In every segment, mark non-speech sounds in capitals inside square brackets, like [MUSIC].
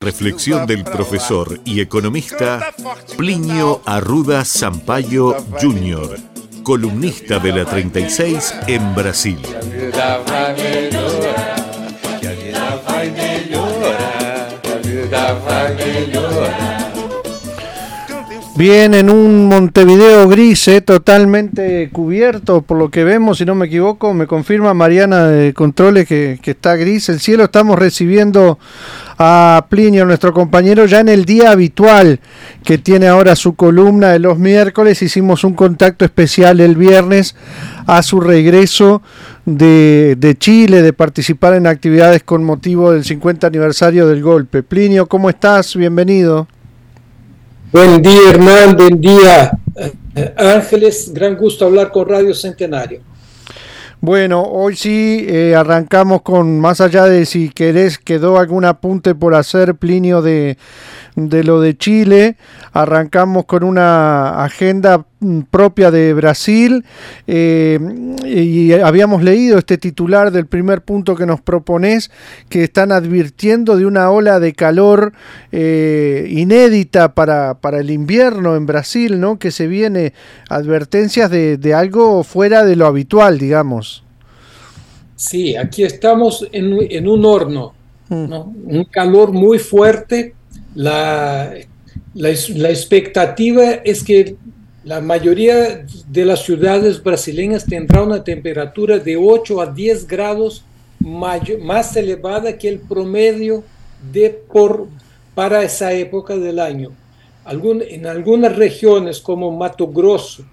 Reflexión del profesor y economista Plinio Arruda Sampaio Jr., columnista de la 36 en Brasil. Bien, en un Montevideo gris, eh, totalmente cubierto, por lo que vemos, si no me equivoco, me confirma Mariana de Controles que, que, está gris el cielo. Estamos recibiendo a Plinio, nuestro compañero, ya en el día habitual que tiene ahora su columna de los miércoles. Hicimos un contacto especial el viernes a su regreso de, Chile, de participar en actividades con motivo del 50 aniversario del golpe. Plinio, ¿cómo estás? Bienvenido. Buen día, Hernán. Buen día, Ángeles. Gran gusto hablar con Radio Centenario. Bueno, hoy sí eh, arrancamos con, más allá de si querés, quedó algún apunte por hacer, Plinio, de, de lo de Chile. Arrancamos con una agenda propia de Brasil eh, y habíamos leído este titular del primer punto que nos propones que están advirtiendo de una ola de calor eh, inédita para, para, el invierno en Brasil, ¿no? Que se viene advertencias de, de algo fuera de lo habitual, digamos. Sí, aquí estamos en, en un horno, ¿no? un calor muy fuerte. La, la, la, expectativa es que la mayoría de las ciudades brasileñas tendrá una temperatura de 8 a 10 grados mayor, más elevada que el promedio de por, para esa época del año. Algún, en algunas regiones como Mato Grosso,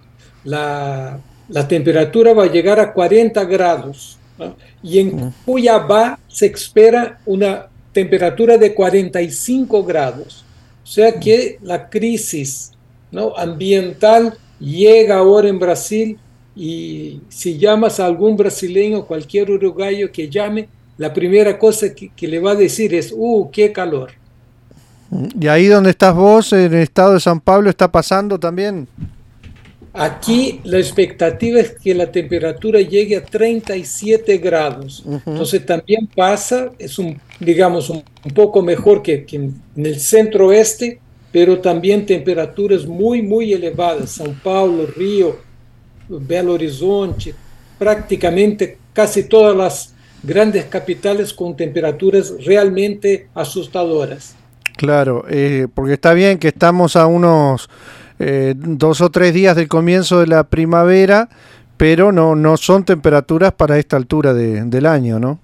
la, la temperatura va a llegar a 40 grados ¿no? Y en Cuyabá se espera una temperatura de 45 grados. O sea que la crisis ¿no? ambiental llega ahora en Brasil y si llamas a algún brasileño, cualquier uruguayo que llame, la primera cosa que, que le va a decir es, ¡uh, qué calor! ¿Y ahí donde estás vos, en el estado de San Pablo, está pasando también? Aquí la expectativa es que la temperatura llegue a 37 grados. Uh -huh. Entonces también pasa, es un, digamos, un, un poco mejor que, que, en el centro oeste, pero también temperaturas muy, muy elevadas. São Paulo, Río, Belo Horizonte, prácticamente casi todas las grandes capitales con temperaturas realmente asustadoras. Claro, eh, porque está bien que estamos a unos eh, dos o tres días del comienzo de la primavera, pero no, no son temperaturas para esta altura de, del año, ¿no?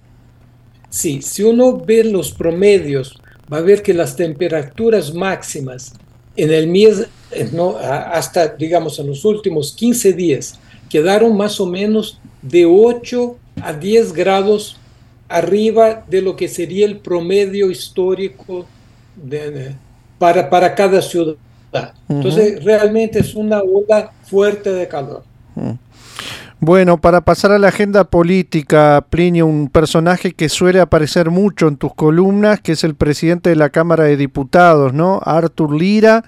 Sí, si uno ve los promedios, va a ver que las temperaturas máximas en el mes, no, hasta digamos en los últimos 15 días, quedaron más o menos de 8 a 10 grados arriba de lo que sería el promedio histórico para, para cada ciudad. Entonces, uh -huh. realmente es una ola fuerte de calor. Uh -huh. Bueno, para pasar a la agenda política, Plinio, un personaje que suele aparecer mucho en tus columnas, que es el presidente de la Cámara de Diputados, ¿no? Artur Lira,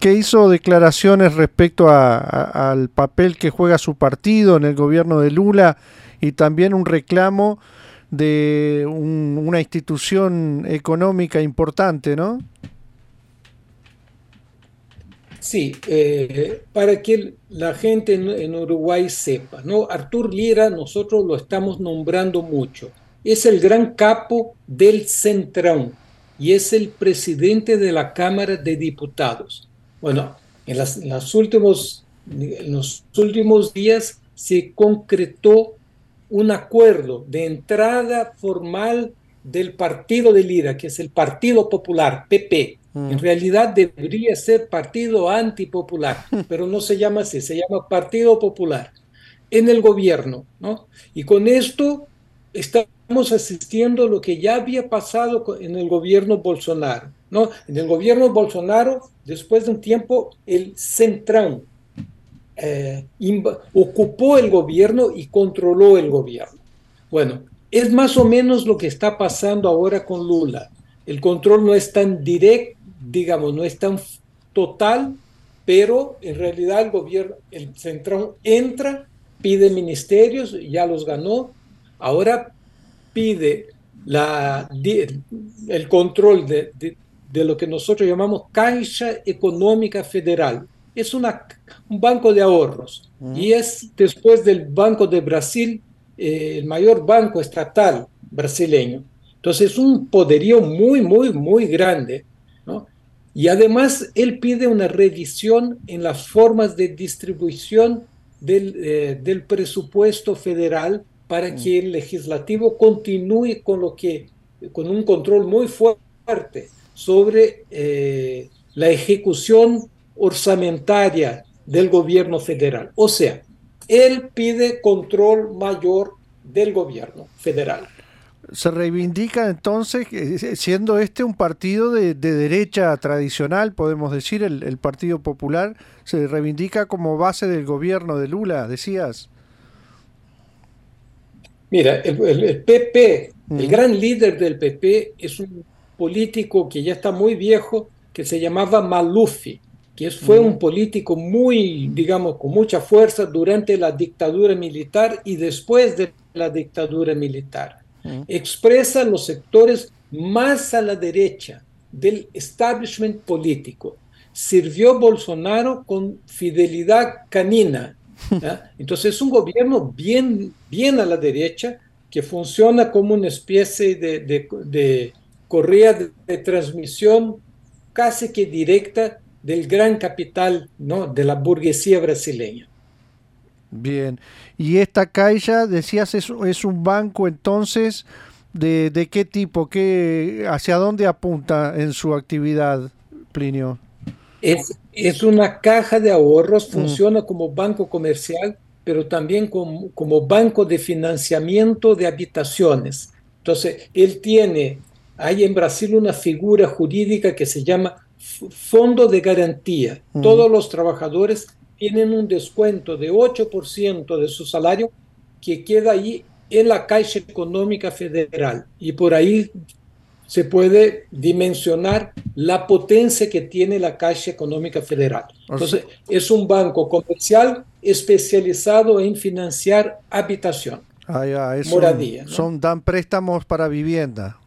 que hizo declaraciones respecto a, a, al papel que juega su partido en el gobierno de Lula y también un reclamo de un, una institución económica importante, ¿no? Sí, eh, para que la gente en, Uruguay sepa, ¿no? Artur Lira, nosotros lo estamos nombrando mucho. Es el gran capo del Centrón y es el presidente de la Cámara de Diputados. Bueno, en, las últimos, en los últimos días se concretó un acuerdo de entrada formal del partido de Lira, que es el Partido Popular, PP, en realidad debería ser Partido Antipopular, [LAUGHS] pero no se llama así, se llama Partido Popular en el gobierno, ¿no? Y con esto estamos asistiendo a lo que ya había pasado en el gobierno Bolsonaro, ¿no? En el gobierno Bolsonaro, después de un tiempo, el Centrão eh, ocupó el gobierno y controló el gobierno. Bueno, es más o menos lo que está pasando ahora con Lula. El control no es tan directo digamos, no es tan total, pero en realidad el gobierno, el central entra, pide ministerios, ya los ganó, ahora pide la, el control de, de, lo que nosotros llamamos Caixa Económica Federal. Es una, un banco de ahorros y es después del Banco de Brasil eh, el mayor banco estatal brasileño. Entonces es un poderío muy, muy, muy grande. ¿no? Y además él pide una revisión en las formas de distribución del, eh, del presupuesto federal para mm. que el legislativo continúe con lo que con un control muy fuerte sobre eh, la ejecución orçamentaria del gobierno federal. O sea, él pide control mayor del gobierno federal. Se reivindica entonces, eh, siendo este un partido de, derecha tradicional, podemos decir, el, Partido Popular, se reivindica como base del gobierno de Lula, decías. Mira, el, PP, el gran líder del PP es un político que ya está muy viejo, que se llamaba Malufi, que fue un político muy, digamos, con mucha fuerza durante la dictadura militar y después de la dictadura militar. Expresa los sectores más a la derecha del establishment político. Sirvió Bolsonaro con fidelidad canina. [LAUGHS] Entonces es un gobierno bien, bien a la derecha que funciona como una especie de, de, correa de, transmisión casi que directa del gran capital ¿no? de la burguesía brasileña. Bien, y esta Caixa, decías, es, es un banco entonces, ¿de, de qué tipo? Qué, ¿Hacia dónde apunta en su actividad, Plinio? Es, es una caja de ahorros, mm. funciona como banco comercial, pero también como, como banco de financiamiento de habitaciones. Entonces, él tiene, hay en Brasil una figura jurídica que se llama fondo de garantía. Todos los trabajadores tienen un descuento de 8% de su salario que queda ahí en la Caixa Económica Federal. Y por ahí se puede dimensionar la potencia que tiene la Caixa Económica Federal. Entonces, es un banco comercial especializado en financiar habitación. Ah, moradía. Son, dan préstamos para vivienda.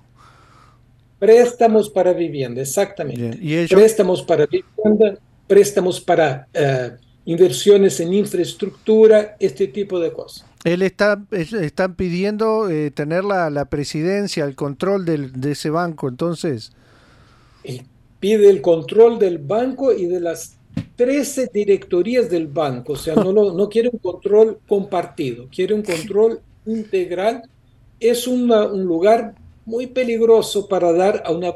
Préstamos para vivienda, exactamente. ¿Y Préstamos para vivienda, préstamos para eh, inversiones en infraestructura, este tipo de cosas. Él está, están pidiendo eh, tener la, la, presidencia, el control del, de ese banco, entonces. pide el control del banco y de las 13 directorías del banco, o sea, no, no quiere un control compartido, quiere un control integral. Es un lugar muy peligroso para dar a una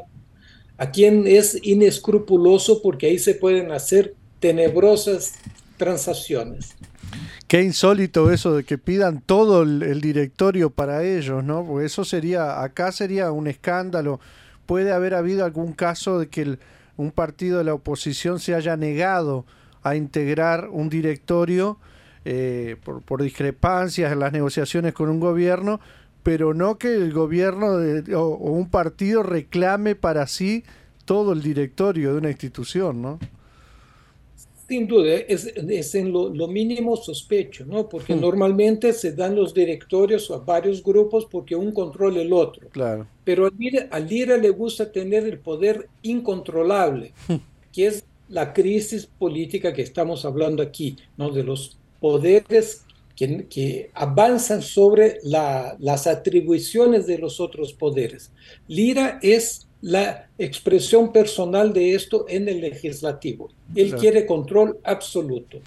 a quien es inescrupuloso porque ahí se pueden hacer tenebrosas transacciones. Qué insólito eso de que pidan todo el, directorio para ellos, ¿no? Porque eso sería, acá sería un escándalo. Puede haber habido algún caso de que un partido de la oposición se haya negado a integrar un directorio eh, por, por discrepancias en las negociaciones con un gobierno, pero no que el gobierno o, un partido reclame para sí todo el directorio de una institución, ¿no? Sin duda, es, en lo, mínimo sospecho, ¿no? Porque hmm. normalmente se dan los directorios a varios grupos porque un controla el otro. Claro. Pero al IRA, al le gusta tener el poder incontrolable, hmm. que es la crisis política que estamos hablando aquí, ¿no? De los poderes que, avanzan sobre las atribuciones de los otros poderes. Lira es la expresión personal de esto en el legislativo. Él quiere control absoluto.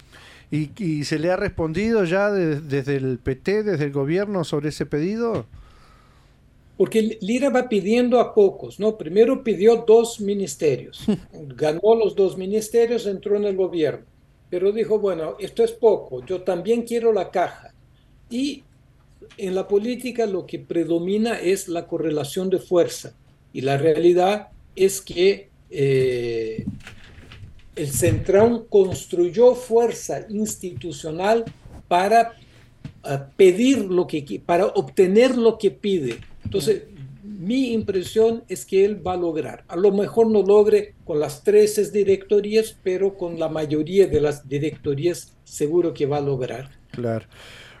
¿Y, se le ha respondido ya desde el PT, desde el gobierno sobre ese pedido? Porque Lira va pidiendo a pocos, ¿no? Primero pidió dos ministerios, [LAUGHS] ganó los dos ministerios, entró en el gobierno pero dijo, bueno, esto es poco, yo también quiero la caja. Y en la política lo que predomina es la correlación de fuerza. Y la realidad es que eh, el Centrón construyó fuerza institucional para ah, pedir lo que para obtener lo que pide. Entonces, mi impresión es que él va a lograr. A lo mejor no logre con las 13 directorías, pero con la mayoría de las directorías seguro que va a lograr. Claro.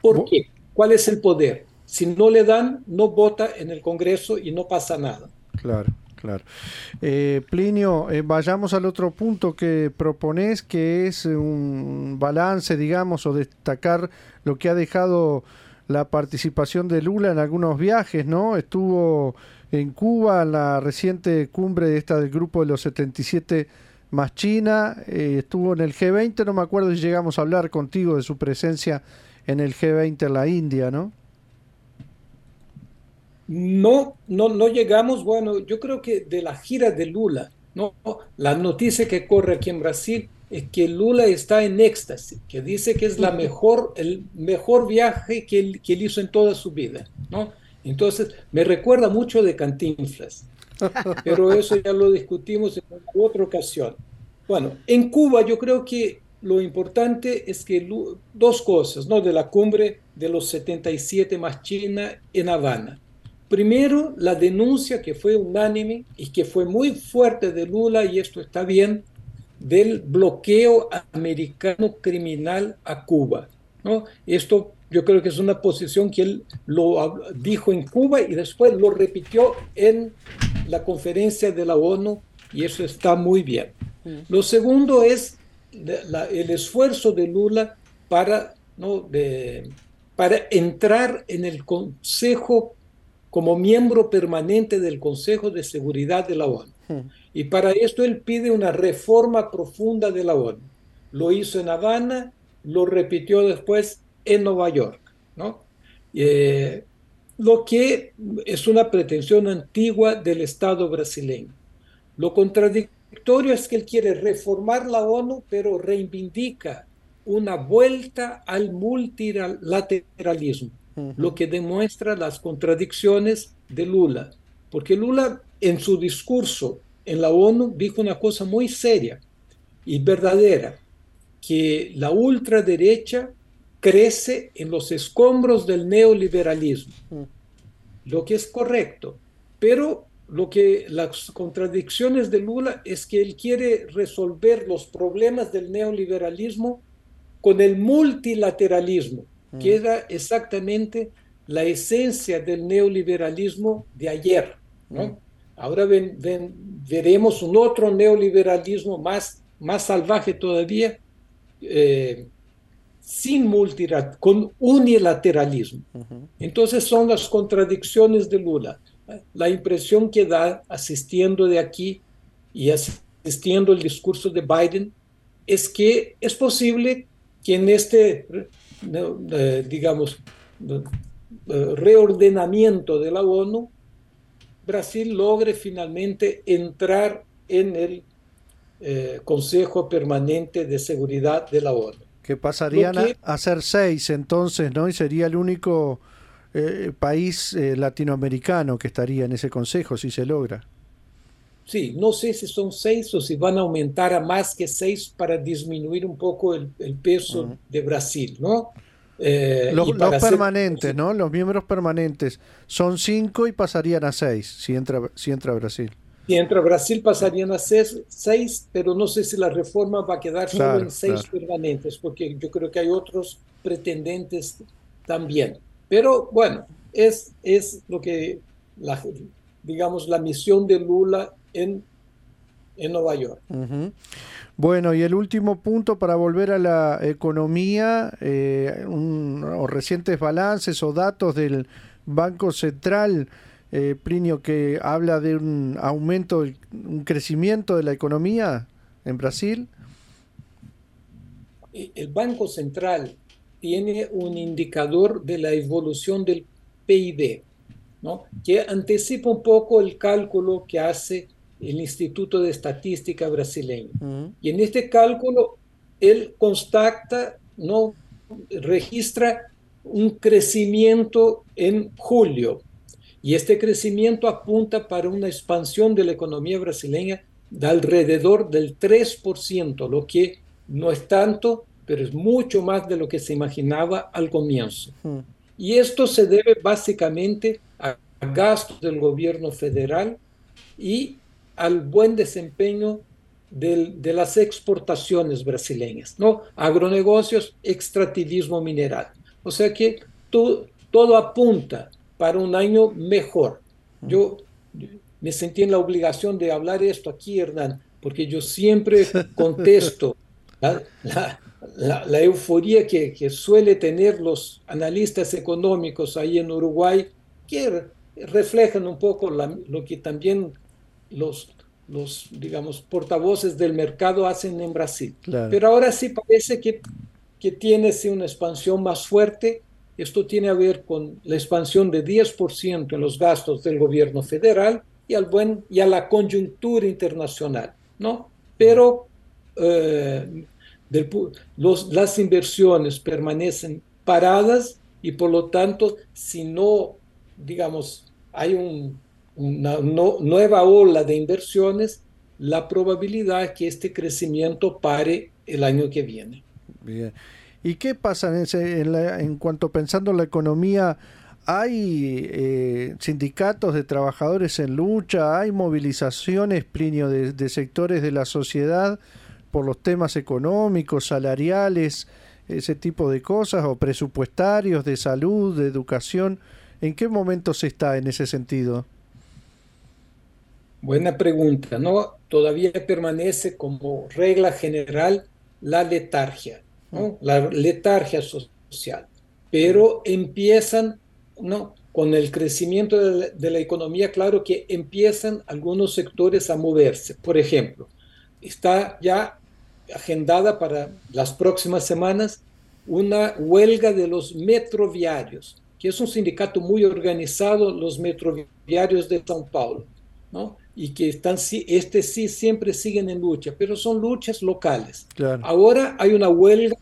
¿Por qué? ¿Cuál es el poder? si no le dan, no vota en el Congreso y no pasa nada. Claro. Claro. Eh, Plinio, eh, vayamos al otro punto que propones, que es un balance, digamos, o destacar lo que ha dejado la participación de Lula en algunos viajes, ¿no? Estuvo en Cuba en la reciente cumbre de esta del grupo de los 77 más China, eh, estuvo en el G20, no me acuerdo si llegamos a hablar contigo de su presencia en el G20 en la India, ¿no? No, no, no llegamos, bueno, yo creo que de la gira de Lula, ¿no? La noticia que corre aquí en Brasil es que Lula está en éxtasis, que dice que es la mejor, el mejor viaje que él, que él hizo en toda su vida, ¿no? Entonces, me recuerda mucho de Cantinflas, [LAUGHS] pero eso ya lo discutimos en otra ocasión. Bueno, en Cuba yo creo que lo importante es que dos cosas, ¿no? De la cumbre de los 77 más China en Habana. Primero, la denuncia que fue unánime y que fue muy fuerte de Lula, y esto está bien, del bloqueo americano criminal a Cuba. ¿no? Esto yo creo que es una posición que él lo dijo en Cuba y después lo repitió en la conferencia de la ONU y eso está muy bien. Mm. Lo segundo es el esfuerzo de Lula para, ¿no? de, para entrar en el Consejo como miembro permanente del Consejo de Seguridad de la ONU. Hmm. Y para esto él pide una reforma profunda de la ONU. Lo hizo en Habana, lo repitió después en Nueva York. ¿no? Eh, lo que es una pretensión antigua del Estado brasileño. Lo contradictorio es que él quiere reformar la ONU, pero reivindica una vuelta al multilateralismo lo que demuestra las contradicciones de Lula. Porque Lula en su discurso en la ONU dijo una cosa muy seria y verdadera, que la ultraderecha crece en los escombros del neoliberalismo, lo que es correcto, pero lo que las contradicciones de Lula es que él quiere resolver los problemas del neoliberalismo con el multilateralismo, que era exactamente la esencia del neoliberalismo de ayer. Ahora veremos un otro neoliberalismo más, más salvaje todavía, eh, sin con unilateralismo. Entonces son las contradicciones de Lula. La impresión que da asistiendo de aquí y asistiendo al discurso de Biden es que es posible que en este digamos, reordenamiento de la ONU, Brasil logre finalmente entrar en el eh, Consejo Permanente de Seguridad de la ONU. Que pasarían a, ser seis entonces, ¿no? Y sería el único eh, país eh, latinoamericano que estaría en ese consejo si se logra. Sí, no sé si son seis o si van a aumentar a más que seis para disminuir un poco el, peso de Brasil, ¿no? Eh, los, permanentes, ¿no? Los miembros permanentes son cinco y pasarían a seis si entra, si entra Brasil. Si entra Brasil pasarían a seis, seis, pero no sé si la reforma va a quedar solo en seis permanentes, porque yo creo que hay otros pretendentes también. Pero bueno, es, es lo que, la, digamos, la misión de Lula en, en Nueva York. Bueno, y el último punto para volver a la economía, eh, o recientes balances o datos del Banco Central, eh, Plinio, que habla de un aumento, un crecimiento de la economía en Brasil. El Banco Central tiene un indicador de la evolución del PIB, ¿no? que anticipa un poco el cálculo que hace el Instituto de Estadística brasileño. Y en este cálculo, él constata, no registra un crecimiento en julio. Y este crecimiento apunta para una expansión de la economía brasileña de alrededor del 3%, lo que no es tanto, pero es mucho más de lo que se imaginaba al comienzo. Y esto se debe básicamente a gastos del gobierno federal y al buen desempeño de las exportaciones brasileñas, ¿no? Agronegocios, extractivismo mineral. O sea que todo todo apunta para un año mejor. Yo me sentí en la obligación de hablar esto aquí, Hernán, porque yo siempre [LAUGHS] contesto la, euforía que, suele tener los analistas económicos ahí en Uruguay, que reflejan un poco lo que también los, los, digamos, portavoces del mercado hacen en Brasil. Pero ahora sí parece que, que tiene una expansión más fuerte. Esto tiene a ver con la expansión de 10% en los gastos del gobierno federal y, al buen, y a la coyuntura internacional, ¿no? Pero eh, las inversiones permanecen paradas y por lo tanto, si no, digamos, hay un, una nueva ola de inversiones, la probabilidad es que este crecimiento pare el año que viene. Bien. ¿Y qué pasa en, cuanto pensando en la economía? hay eh, sindicatos de trabajadores en lucha, hay movilizaciones, Plinio, de, sectores de la sociedad por los temas económicos, salariales, ese tipo de cosas, o presupuestarios, de salud, de educación. ¿En qué momento se está en ese sentido? Buena pregunta, ¿no? Todavía permanece como regla general la letargia, ¿no? Mm. La letargia social, pero empiezan no, con el crecimiento de la, economía, claro que empiezan algunos sectores a moverse. Por ejemplo, está ya agendada para las próximas semanas una huelga de los metroviarios, que es un sindicato muy organizado, los metroviarios de São Paulo, ¿no? y que están, este sí siempre siguen en lucha, pero son luchas locales. Ahora hay una huelga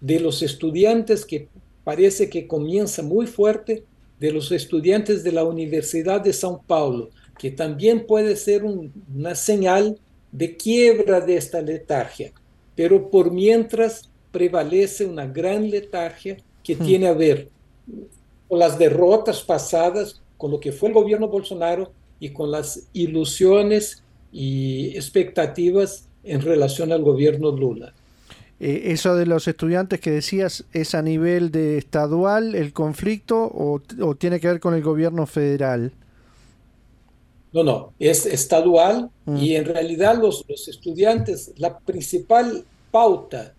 de los estudiantes que parece que comienza muy fuerte de los estudiantes de la Universidad de São Paulo, que también puede ser una señal de quiebra de esta letargia. Pero por mientras prevalece una gran letargia que hmm. tiene a ver con las derrotas pasadas, con lo que fue el gobierno Bolsonaro y con las ilusiones y expectativas en relación al gobierno Lula. Eh, eso de los estudiantes que decías, ¿es a nivel de estadual el conflicto o, tiene que ver con el gobierno federal? No, no, es estadual mm. y en realidad los, los, estudiantes, la principal pauta,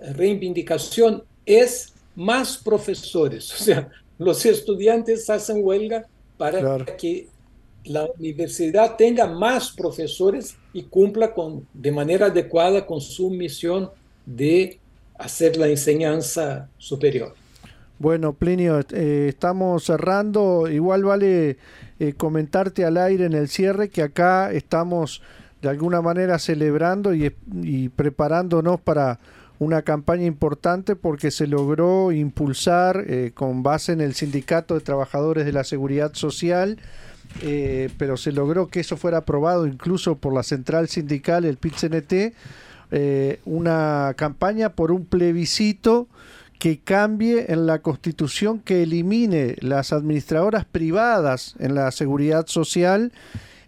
reivindicación es más profesores. [LAUGHS] O sea, los estudiantes hacen huelga para que la universidad tenga más profesores y cumpla con, de manera adecuada con su misión de hacer la enseñanza superior. Bueno, Plinio, eh, estamos cerrando. Igual vale eh, comentarte al aire en el cierre que acá estamos de alguna manera celebrando y, preparándonos para una campaña importante porque se logró impulsar eh, con base en el Sindicato de Trabajadores de la Seguridad Social, pero se logró que eso fuera aprobado incluso por la central sindical, el PIT-CNT, una campaña por un plebiscito que cambie en la constitución que elimine las administradoras privadas en la seguridad social,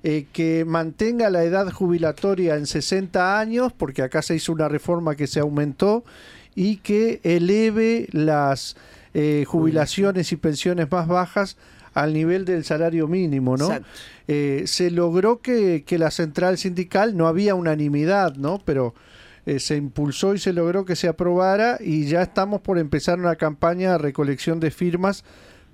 eh, que mantenga la edad jubilatoria en 60 años, porque acá se hizo una reforma que se aumentó, y que eleve las eh, jubilaciones y pensiones más bajas al nivel del salario mínimo, ¿no? se logró que, que, la central sindical, no había unanimidad, ¿no? Pero eh, se impulsó y se logró que se aprobara y ya estamos por empezar una campaña de recolección de firmas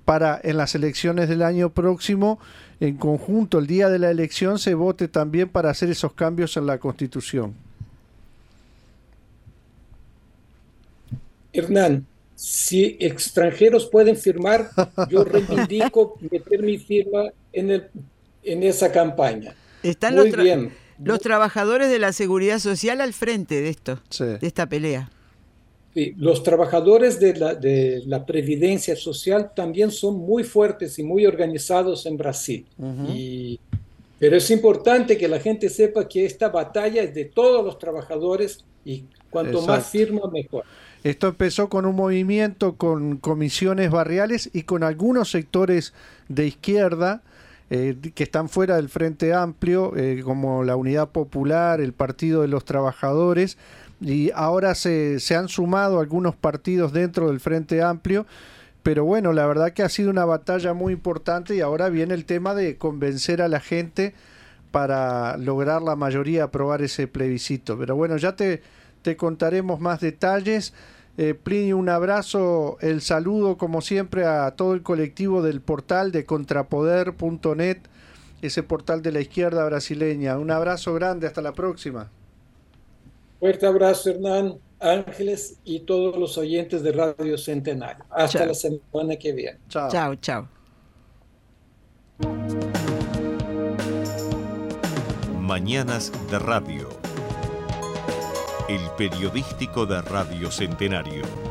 para en las elecciones del año próximo, en conjunto, el día de la elección, se vote también para hacer esos cambios en la Constitución. Hernán, si extranjeros pueden firmar, [LAUGHS] yo reivindico meter mi firma en, el, en esa campaña. Están Muy bien los trabajadores de la seguridad social al frente de esto, de esta pelea. Sí, los trabajadores de la, de la, previdencia social también son muy fuertes y muy organizados en Brasil. y, pero es importante que la gente sepa que esta batalla es de todos los trabajadores y cuanto más firma, mejor. Esto empezó con un movimiento con comisiones barriales y con algunos sectores de izquierda eh, que están fuera del Frente Amplio, eh, como la Unidad Popular, el Partido de los Trabajadores, y ahora se, se han sumado algunos partidos dentro del Frente Amplio, pero bueno, la verdad que ha sido una batalla muy importante y ahora viene el tema de convencer a la gente para lograr la mayoría aprobar ese plebiscito. Pero bueno, ya te, te contaremos más detalles. Eh, Plinio, un abrazo, el saludo como siempre a todo el colectivo del portal de contrapoder.net, ese portal de la izquierda brasileña. Un abrazo grande, hasta la próxima. Fuerte abrazo, Hernán, Ángeles y todos los oyentes de Radio Centenario. Hasta la semana que viene. Chao, chao. chao. Mañanas de Radio. El periodístico de Radio Centenario.